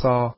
saw